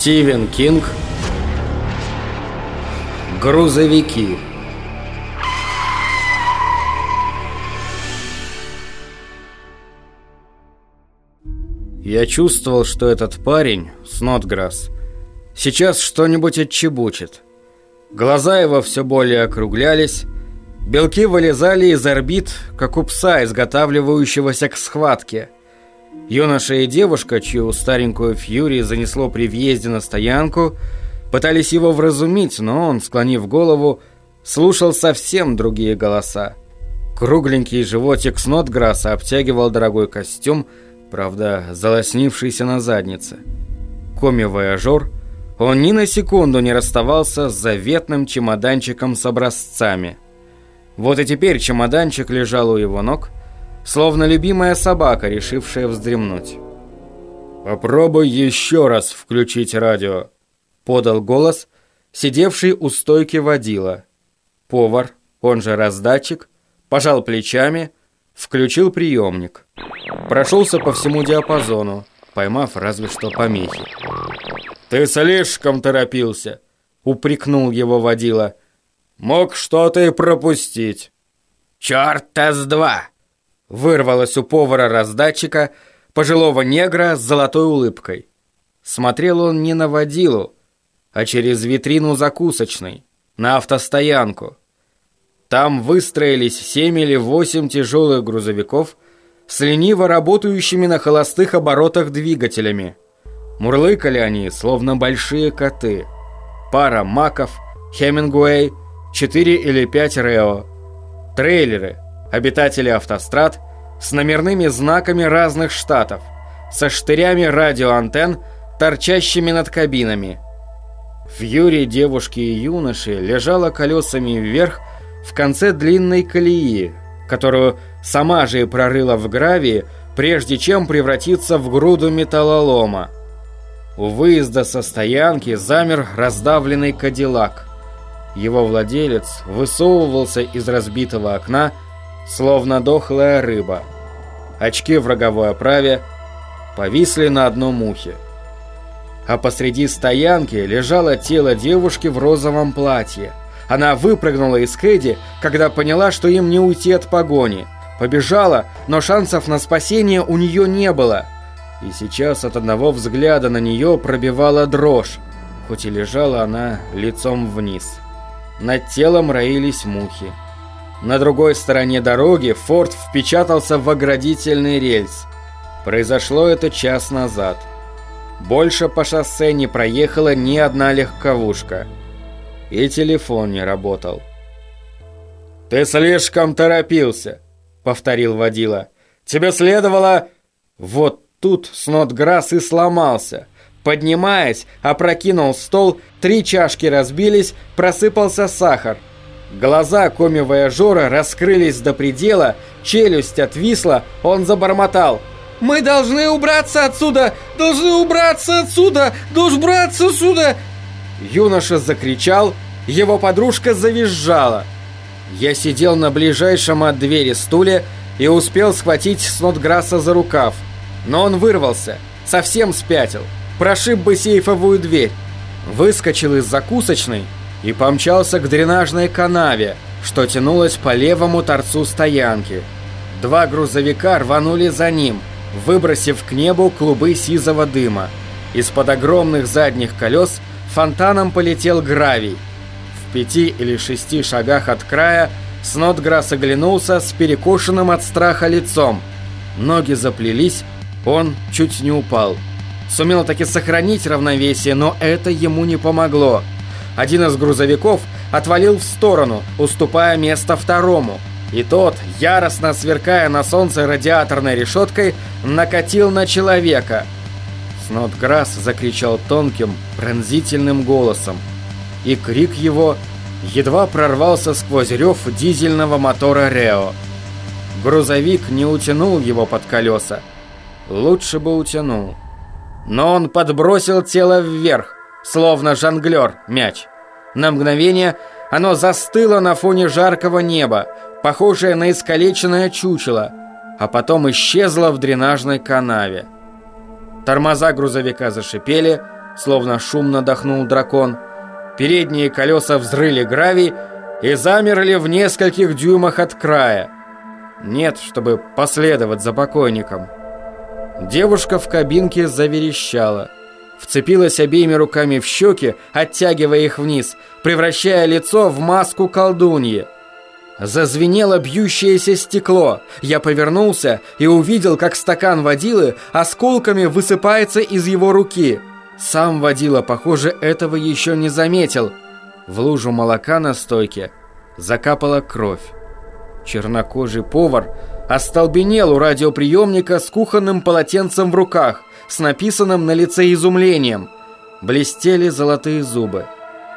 Стивен Кинг Грузовики. Я чувствовал, что этот парень, Снотграсс, сейчас что-нибудь отчебучит. Глаза его все более округлялись, белки вылезали из орбит, как у пса, изготавливающегося к схватке – Юноша и девушка, чью старенькую Фьюри занесло при въезде на стоянку, пытались его вразумить, но он, склонив голову, слушал совсем другие голоса. Кругленький животик Снотграсса обтягивал дорогой костюм, правда, залоснившийся на заднице. Коми-вояжер, он ни на секунду не расставался с заветным чемоданчиком с образцами. Вот и теперь чемоданчик лежал у его ног – словно любимая собака, решившая вздремнуть. «Попробуй еще раз включить радио», — подал голос, сидевший у стойки водила. Повар, он же раздатчик, пожал плечами, включил приемник. Прошелся по всему диапазону, поймав разве что помехи. «Ты слишком торопился», — упрекнул его водила. «Мог что-то и пропустить». «Чёрта с два!» Вырвалось у повара-раздатчика, пожилого негра с золотой улыбкой. Смотрел он не на водилу, а через витрину закусочной, на автостоянку. Там выстроились семь или восемь тяжелых грузовиков с лениво работающими на холостых оборотах двигателями. Мурлыкали они, словно большие коты. Пара маков, Хемингуэй, четыре или пять Рео. Трейлеры – обитатели автострад с номерными знаками разных штатов, со штырями радиоантенн, торчащими над кабинами. В юре девушки и юноши лежала колесами вверх в конце длинной колеи, которую сама же и прорыла в гравии, прежде чем превратиться в груду металлолома. У выезда со стоянки замер раздавленный кадиллак. Его владелец высовывался из разбитого окна словно дохлая рыба. Очки в роговой оправе повисли на одном ухе. А посреди стоянки лежало тело девушки в розовом платье. Она выпрыгнула из Кэдди, когда поняла, что им не уйти от погони. Побежала, но шансов на спасение у нее не было. И сейчас от одного взгляда на нее пробивала дрожь, хоть и лежала она лицом вниз. Над телом роились мухи. На другой стороне дороги Форд впечатался в оградительный рельс. Произошло это час назад. Больше по шоссе не проехала ни одна легковушка. И телефон не работал. «Ты слишком торопился», — повторил водила. «Тебе следовало...» Вот тут Снотграсс и сломался. Поднимаясь, опрокинул стол, три чашки разбились, просыпался сахар — Глаза коми-вояжера раскрылись до предела, челюсть отвисла, он забормотал. «Мы должны убраться отсюда! Должны убраться отсюда! Должны убраться отсюда!» Юноша закричал, его подружка завизжала. Я сидел на ближайшем от двери стуле и успел схватить Снотграсса за рукав. Но он вырвался, совсем спятил, прошиб бы сейфовую дверь. Выскочил из закусочной и помчался к дренажной канаве, что тянулась по левому торцу стоянки. Два грузовика рванули за ним, выбросив к небу клубы сизого дыма. Из-под огромных задних колес фонтаном полетел гравий. В пяти или шести шагах от края Снотграсс оглянулся с перекошенным от страха лицом. Ноги заплелись, он чуть не упал. Сумел таки сохранить равновесие, но это ему не помогло. Один из грузовиков отвалил в сторону, уступая место второму. И тот, яростно сверкая на солнце радиаторной решеткой, накатил на человека. Снотграсс закричал тонким, пронзительным голосом. И крик его едва прорвался сквозь рев дизельного мотора Рео. Грузовик не утянул его под колеса. Лучше бы утянул. Но он подбросил тело вверх, словно жонглер мяч. На мгновение оно застыло на фоне жаркого неба, похожее на искалеченное чучело, а потом исчезло в дренажной канаве. Тормоза грузовика зашипели, словно шумно дохнул дракон. Передние колеса взрыли гравий и замерли в нескольких дюймах от края. Нет, чтобы последовать за покойником. Девушка в кабинке заверещала. Вцепилась обеими руками в щеки, оттягивая их вниз, превращая лицо в маску колдуньи. Зазвенело бьющееся стекло. Я повернулся и увидел, как стакан водилы осколками высыпается из его руки. Сам водила, похоже, этого еще не заметил. В лужу молока на стойке закапала кровь. Чернокожий повар остолбенел у радиоприемника с кухонным полотенцем в руках, с написанным на лице изумлением. Блестели золотые зубы.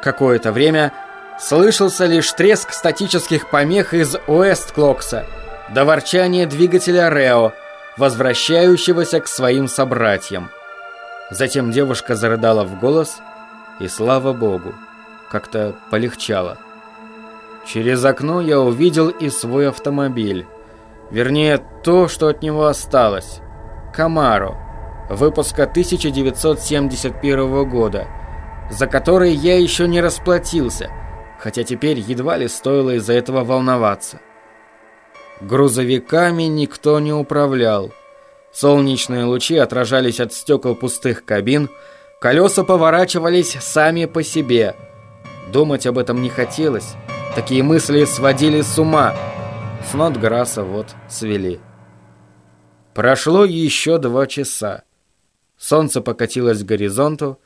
Какое-то время Слышался лишь треск статических помех из Уэст-Клокса, до ворчания двигателя Рео, возвращающегося к своим собратьям. Затем девушка зарыдала в голос, и слава богу, как-то полегчало. Через окно я увидел и свой автомобиль. Вернее, то, что от него осталось. Камаро, выпуска 1971 года, за который я еще не расплатился – хотя теперь едва ли стоило из-за этого волноваться. Грузовиками никто не управлял. Солнечные лучи отражались от стекол пустых кабин, колеса поворачивались сами по себе. Думать об этом не хотелось. Такие мысли сводили с ума. Снотграсса вот свели. Прошло еще два часа. Солнце покатилось к горизонту.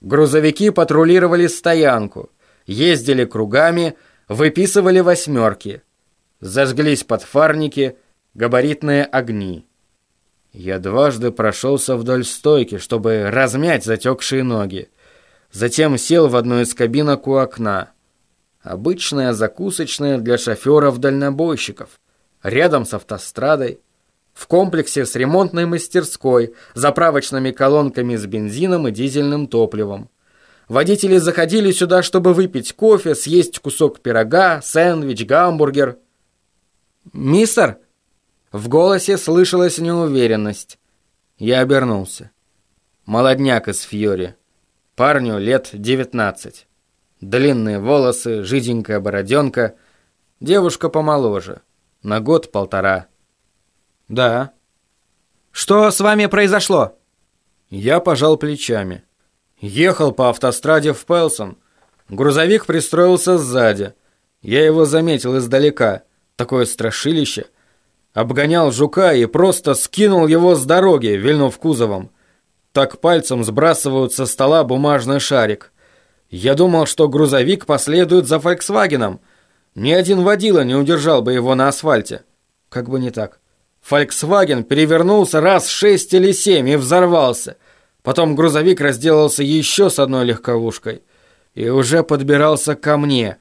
Грузовики патрулировали стоянку ездили кругами, выписывали восьмерки. Зажглись подфарники, габаритные огни. Я дважды прошелся вдоль стойки, чтобы размять затекшие ноги. Затем сел в одну из кабинок у окна. Обычная закусочная для шоферов-дальнобойщиков. Рядом с автострадой. В комплексе с ремонтной мастерской, заправочными колонками с бензином и дизельным топливом. Водители заходили сюда, чтобы выпить кофе, съесть кусок пирога, сэндвич, гамбургер. «Мистер?» В голосе слышалась неуверенность. Я обернулся. Молодняк из Фьори. Парню лет девятнадцать. Длинные волосы, жиденькая бороденка. Девушка помоложе. На год-полтора. «Да». «Что с вами произошло?» Я пожал плечами. Ехал по автостраде в Пелсон. Грузовик пристроился сзади. Я его заметил издалека. Такое страшилище. Обгонял жука и просто скинул его с дороги, вильнув кузовом. Так пальцем сбрасывают со стола бумажный шарик. Я думал, что грузовик последует за «Фольксвагеном». Ни один водила не удержал бы его на асфальте. Как бы не так. «Фольксваген» перевернулся раз шесть или семь и взорвался – Потом грузовик разделался еще с одной легковушкой и уже подбирался ко мне,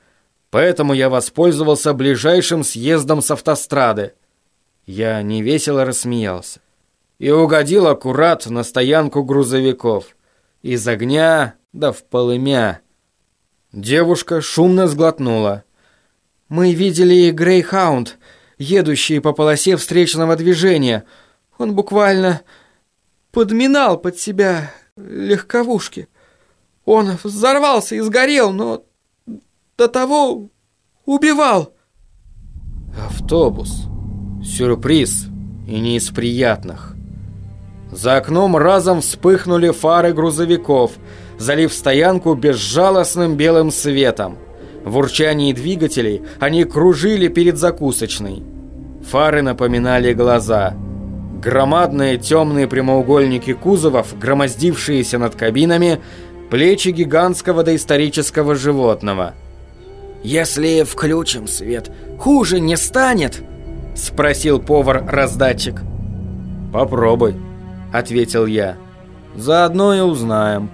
поэтому я воспользовался ближайшим съездом с автострады. Я невесело рассмеялся и угодил аккурат на стоянку грузовиков. Из огня да в полымя. Девушка шумно сглотнула. «Мы видели Грейхаунд, едущий по полосе встречного движения. Он буквально подминал под себя легковушки. Он взорвался и сгорел, но до того убивал. Автобус. Сюрприз. И не из приятных. За окном разом вспыхнули фары грузовиков, залив стоянку безжалостным белым светом. В урчании двигателей они кружили перед закусочной. Фары напоминали глаза – Громадные темные прямоугольники кузовов, громоздившиеся над кабинами, плечи гигантского доисторического животного. «Если включим свет, хуже не станет?» — спросил повар-раздатчик. «Попробуй», — ответил я. «Заодно и узнаем».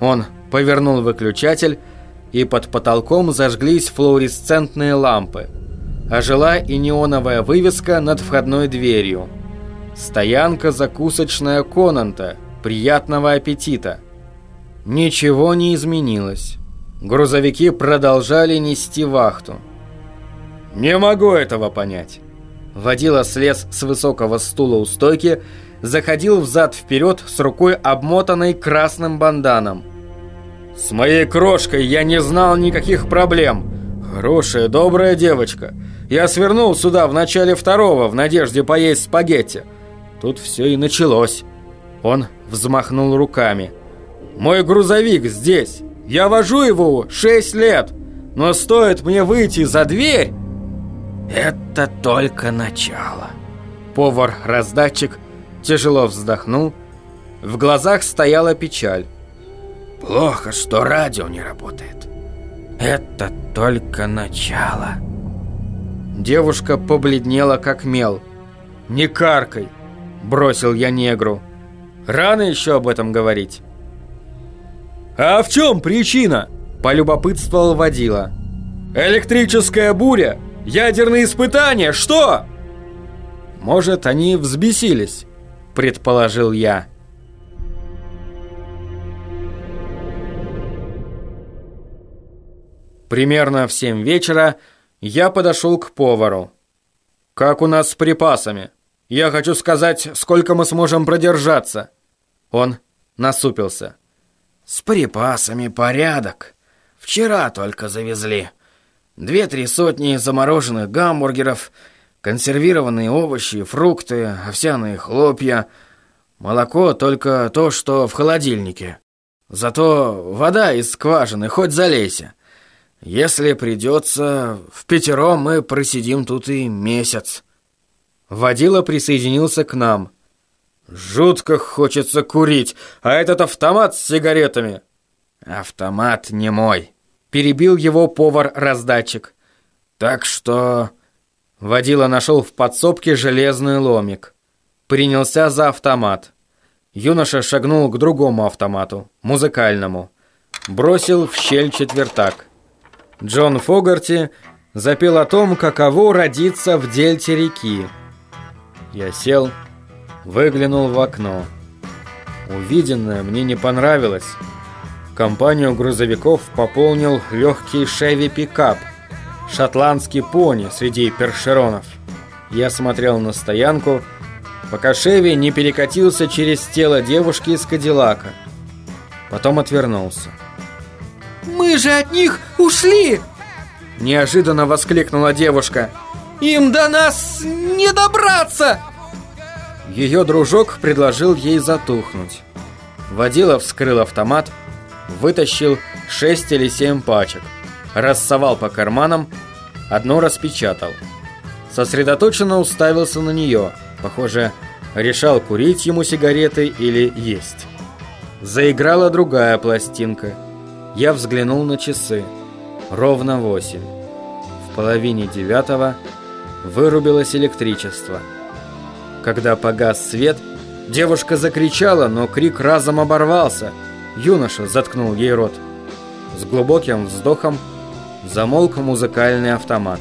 Он повернул выключатель, и под потолком зажглись флуоресцентные лампы. Ожила и неоновая вывеска над входной дверью — Стоянка закусочная Конанта. Приятного аппетита. Ничего не изменилось. Грузовики продолжали нести вахту. Не могу этого понять. Водила слез с высокого стула у стойки, заходил взад-вперед с рукой обмотанной красным банданом. «С моей крошкой я не знал никаких проблем. Хорошая, добрая девочка. Я свернул сюда в начале второго в надежде поесть спагетти. Тут все и началось». Он взмахнул руками. «Мой грузовик здесь. Я вожу его шесть лет. Но стоит мне выйти за дверь...» «Это только начало». Повар-раздатчик тяжело вздохнул. В глазах стояла печаль. «Плохо, что радио не работает. Это только начало». Девушка побледнела, как мел. «Не каркай!» – бросил я негру. «Рано еще об этом говорить». «А в чем причина?» – полюбопытствовал водила. «Электрическая буря? Ядерные испытания? Что?» «Может, они взбесились?» – предположил я. Примерно в семь вечера я подошел к повару. «Как у нас с припасами? Я хочу сказать, сколько мы сможем продержаться?» Он насупился. «С припасами порядок. Вчера только завезли. Две-три сотни замороженных гамбургеров, консервированные овощи, фрукты, овсяные хлопья, молоко только то, что в холодильнике. Зато вода из скважины, хоть залейся. Если придется, в пятером мы просидим тут и месяц». Водила присоединился к нам. «Жутко хочется курить, а этот автомат с сигаретами!» «Автомат не мой», — перебил его повар-раздатчик. «Так что...» Водила нашел в подсобке железный ломик. Принялся за автомат. Юноша шагнул к другому автомату, музыкальному. Бросил в щель четвертак. Джон Фогарти запел о том, каково родиться в дельте реки. Я сел, выглянул в окно. Увиденное мне не понравилось. Компанию грузовиков пополнил легкий шеви-пикап, шотландский пони среди першеронов. Я смотрел на стоянку, пока Шеви не перекатился через тело девушки из Кадиллака. Потом отвернулся. «Мы же от них ушли!» Неожиданно воскликнула девушка. «Им до нас не добраться!» Ее дружок предложил ей затухнуть. Водила вскрыл автомат, вытащил шесть или семь пачек, рассовал по карманам, одну распечатал. Сосредоточенно уставился на нее, похоже, решал курить ему сигареты или есть. Заиграла другая пластинка. Я взглянул на часы. Ровно восемь. В половине девятого вырубилось электричество. Когда погас свет, девушка закричала, но крик разом оборвался. Юноша заткнул ей рот. С глубоким вздохом замолк музыкальный автомат.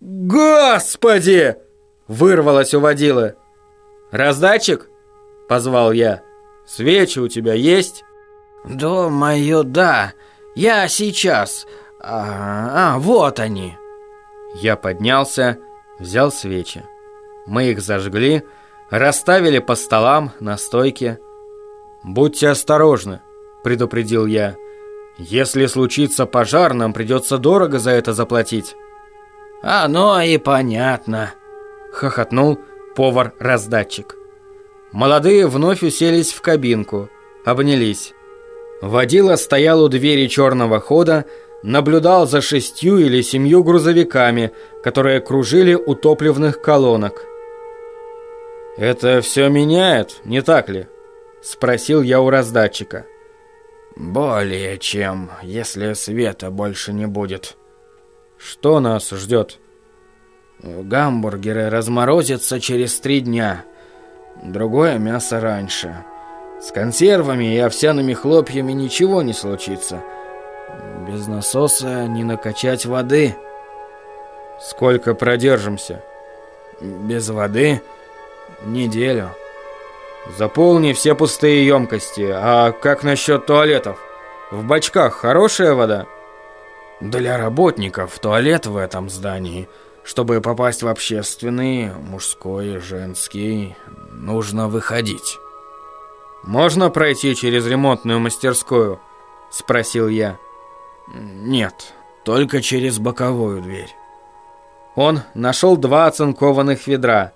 «Господи!» – вырвалось у водилы. «Раздатчик?» – позвал я. «Свечи у тебя есть?» «Думаю, да. Я сейчас. А, а вот они». Я поднялся, взял свечи. Мы их зажгли, расставили по столам, на стойке. «Будьте осторожны», — предупредил я. «Если случится пожар, нам придется дорого за это заплатить». «Оно и понятно», — хохотнул повар-раздатчик. Молодые вновь уселись в кабинку, обнялись. Водила стоял у двери черного хода, наблюдал за шестью или семью грузовиками, которые кружили у топливных колонок. «Это все меняет, не так ли?» – спросил я у раздатчика. «Более чем, если света больше не будет». «Что нас ждет?» «Гамбургеры разморозятся через три дня. Другое мясо раньше. С консервами и овсяными хлопьями ничего не случится. Без насоса не накачать воды». «Сколько продержимся?» «Без воды...» Неделю. Заполни все пустые емкости. А как насчет туалетов? В бачках хорошая вода? Для работников туалет в этом здании Чтобы попасть в общественный, мужской, женский, нужно выходить. «Можно пройти через ремонтную мастерскую?» – спросил я. «Нет, только через боковую дверь». Он нашел два оцинкованных ведра.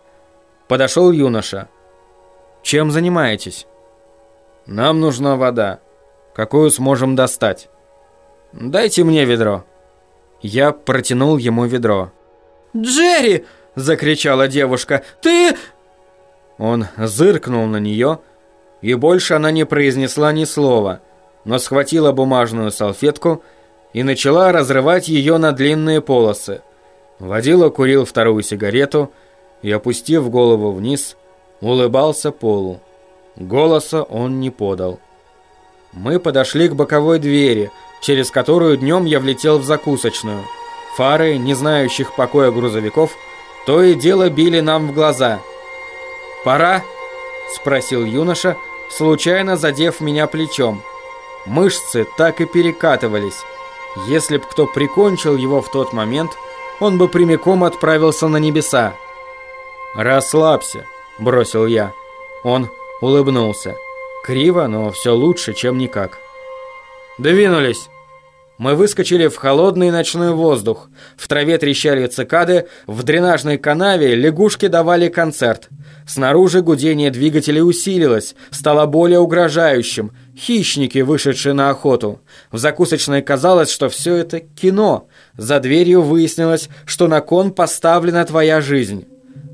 Подошел юноша. «Чем занимаетесь?» «Нам нужна вода. Какую сможем достать?» «Дайте мне ведро». Я протянул ему ведро. «Джерри!» – закричала девушка. «Ты...» Он зыркнул на нее, и больше она не произнесла ни слова, но схватила бумажную салфетку и начала разрывать ее на длинные полосы. Водила курил вторую сигарету и, опустив голову вниз, улыбался Полу. Голоса он не подал. Мы подошли к боковой двери, через которую днем я влетел в закусочную. Фары, не знающих покоя грузовиков, то и дело били нам в глаза. «Пора?» – спросил юноша, случайно задев меня плечом. Мышцы так и перекатывались. Если б кто прикончил его в тот момент, он бы прямиком отправился на небеса. «Расслабься», – бросил я. Он улыбнулся. Криво, но все лучше, чем никак. «Двинулись!» Мы выскочили в холодный ночной воздух. В траве трещали цикады, в дренажной канаве лягушки давали концерт. Снаружи гудение двигателей усилилось, стало более угрожающим. Хищники, вышедшие на охоту. В закусочной казалось, что все это кино. За дверью выяснилось, что на кон поставлена твоя жизнь.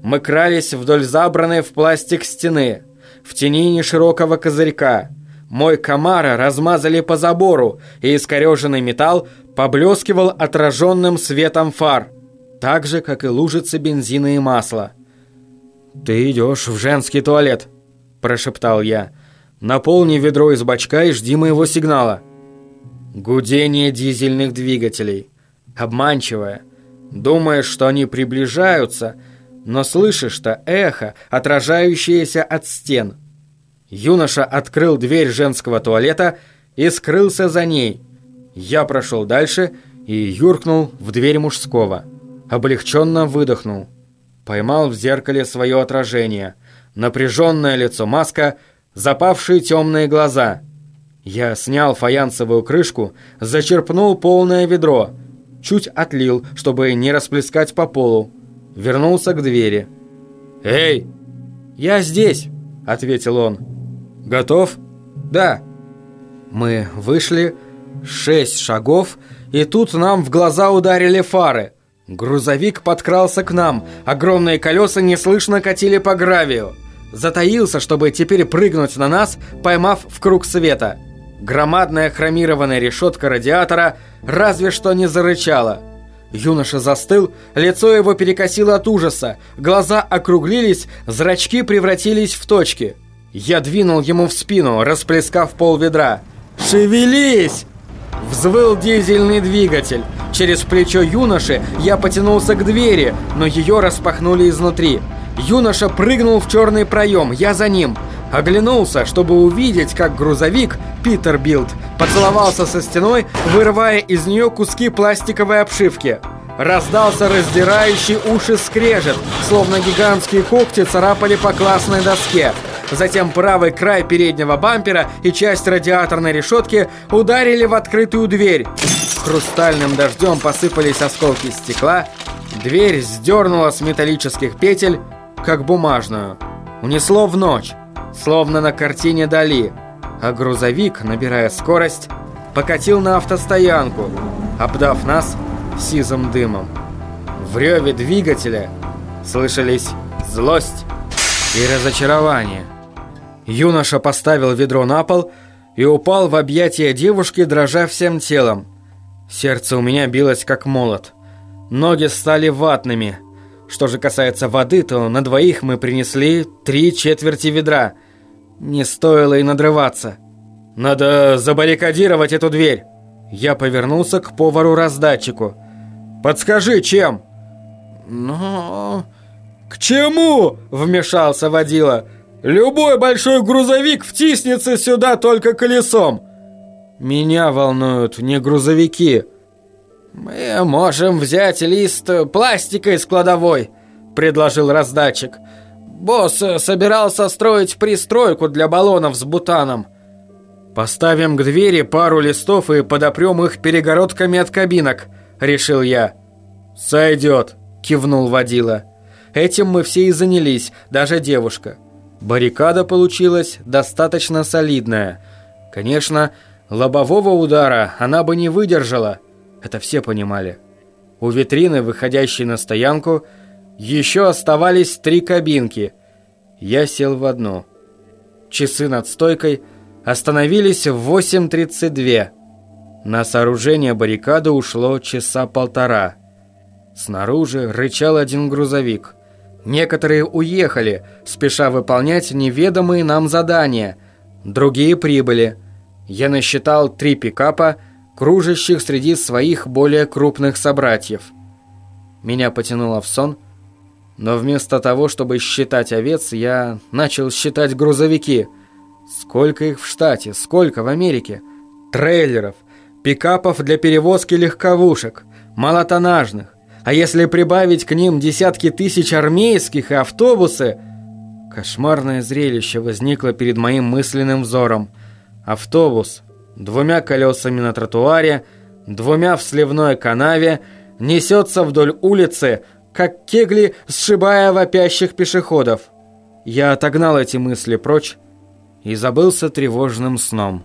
Мы крались вдоль забранной в пластик стены, в тени неширокого козырька. Мой комара размазали по забору, и искореженный металл поблескивал отраженным светом фар, так же, как и лужицы бензина и масла. «Ты идешь в женский туалет», – прошептал я. «Наполни ведро из бачка и жди моего сигнала». Гудение дизельных двигателей. Обманчивое. Думаешь, что они приближаются, но слышишь-то эхо, отражающееся от стен. Юноша открыл дверь женского туалета и скрылся за ней. Я прошел дальше и юркнул в дверь мужского. Облегченно выдохнул. Поймал в зеркале свое отражение. Напряженное лицо маска, запавшие темные глаза. Я снял фаянсовую крышку, зачерпнул полное ведро, чуть отлил, чтобы не расплескать по полу. Вернулся к двери. «Эй!» «Я здесь!» — ответил он. «Готов?» «Да». Мы вышли, шесть шагов, и тут нам в глаза ударили фары. Грузовик подкрался к нам, огромные колеса неслышно катили по гравию. Затаился, чтобы теперь прыгнуть на нас, поймав в круг света. Громадная хромированная решетка радиатора разве что не зарычала. Юноша застыл, лицо его перекосило от ужаса, глаза округлились, зрачки превратились в точки. Я двинул ему в спину, расплескав пол ведра. «Шевелись!» Взвыл дизельный двигатель. Через плечо юноши я потянулся к двери, но ее распахнули изнутри. Юноша прыгнул в черный проем, я за ним. Оглянулся, чтобы увидеть, как грузовик Питербилд поцеловался со стеной, вырывая из нее куски пластиковой обшивки. Раздался раздирающий уши скрежет, словно гигантские когти царапали по классной доске. Затем правый край переднего бампера и часть радиаторной решетки ударили в открытую дверь. Хрустальным дождем посыпались осколки стекла. Дверь сдернула с металлических петель, как бумажную. Унесло в ночь, словно на картине Дали. А грузовик, набирая скорость, покатил на автостоянку, обдав нас сизым дымом. В реве двигателя слышались злость и разочарование. Юноша поставил ведро на пол и упал в объятия девушки, дрожа всем телом. Сердце у меня билось как молот. Ноги стали ватными. Что же касается воды, то на двоих мы принесли три четверти ведра. Не стоило и надрываться. Надо забаррикадировать эту дверь. Я повернулся к повару-раздатчику. «Подскажи, чем?» «Ну...» «К чему?» – вмешался водила. Любой большой грузовик втиснется сюда только колесом. Меня волнуют не грузовики. «Мы можем взять лист пластика из кладовой», — предложил раздатчик. «Босс собирался строить пристройку для баллонов с бутаном». «Поставим к двери пару листов и подопрем их перегородками от кабинок», — решил я. «Сойдет», — кивнул водила. Этим мы все и занялись, даже девушка. Баррикада получилась достаточно солидная. Конечно, лобового удара она бы не выдержала. Это все понимали. У витрины, выходящей на стоянку, еще оставались три кабинки. Я сел в одну. Часы над стойкой остановились в 8.32. На сооружение баррикады ушло часа полтора. Снаружи рычал один грузовик. Некоторые уехали, спеша выполнять неведомые нам задания. Другие прибыли. Я насчитал три пикапа, кружащих среди своих более крупных собратьев. Меня потянуло в сон, но вместо того, чтобы считать овец, я начал считать грузовики. Сколько их в штате, сколько в Америке? Трейлеров, пикапов для перевозки легковушек, малотонажных, а если прибавить к ним десятки тысяч армейских и автобусы... Кошмарное зрелище возникло перед моим мысленным взором. Автобус, двумя колесами на тротуаре, двумя в сливной канаве, несется вдоль улицы, как кегли, сшибая вопящих пешеходов. Я отогнал эти мысли прочь и забылся тревожным сном.